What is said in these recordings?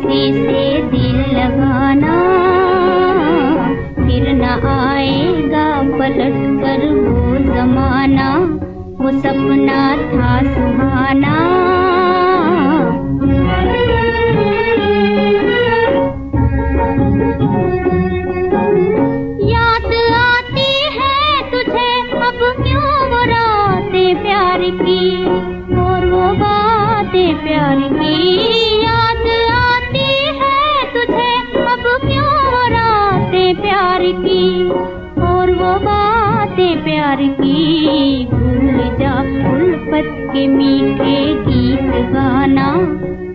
किसी से दिल लगाना। फिर न आएगा पलट कर वो जमाना, वो सपना था सुहाना। प्यार की भूल जा उल्फत के मीठे गीत गाना,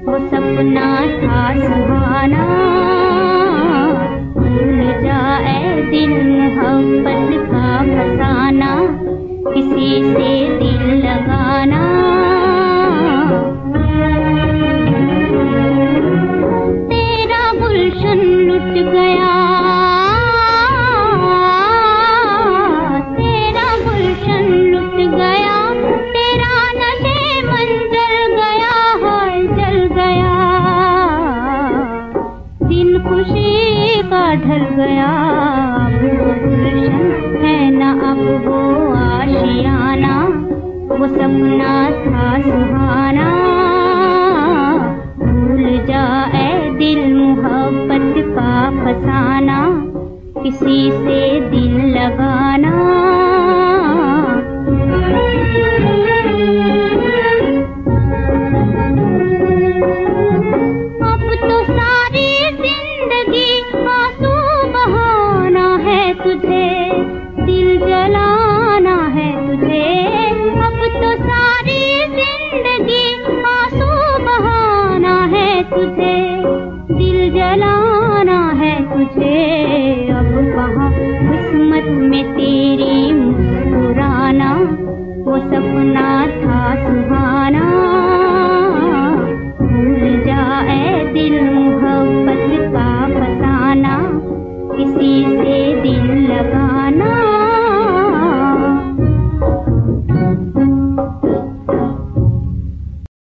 वो सपना था सुहाना। भूल जा ए दिन मोहब्बत का फसाना, किसी से ढल गया। वो गुलशन है न अब, वो आशियाना। वो सपना था सुहाना। भूल जा ए दिल मोहब्बत का फसाना। किसी से दिल लगाना। तुझे दिल जलाना है तुझे। अब कहा किस्मत में तेरी मुस्कुराना? वो सपना